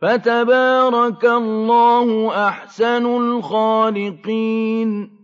فَتَبَارَكَ اللَّهُ أَحْسَنُ الْخَالِقِينَ.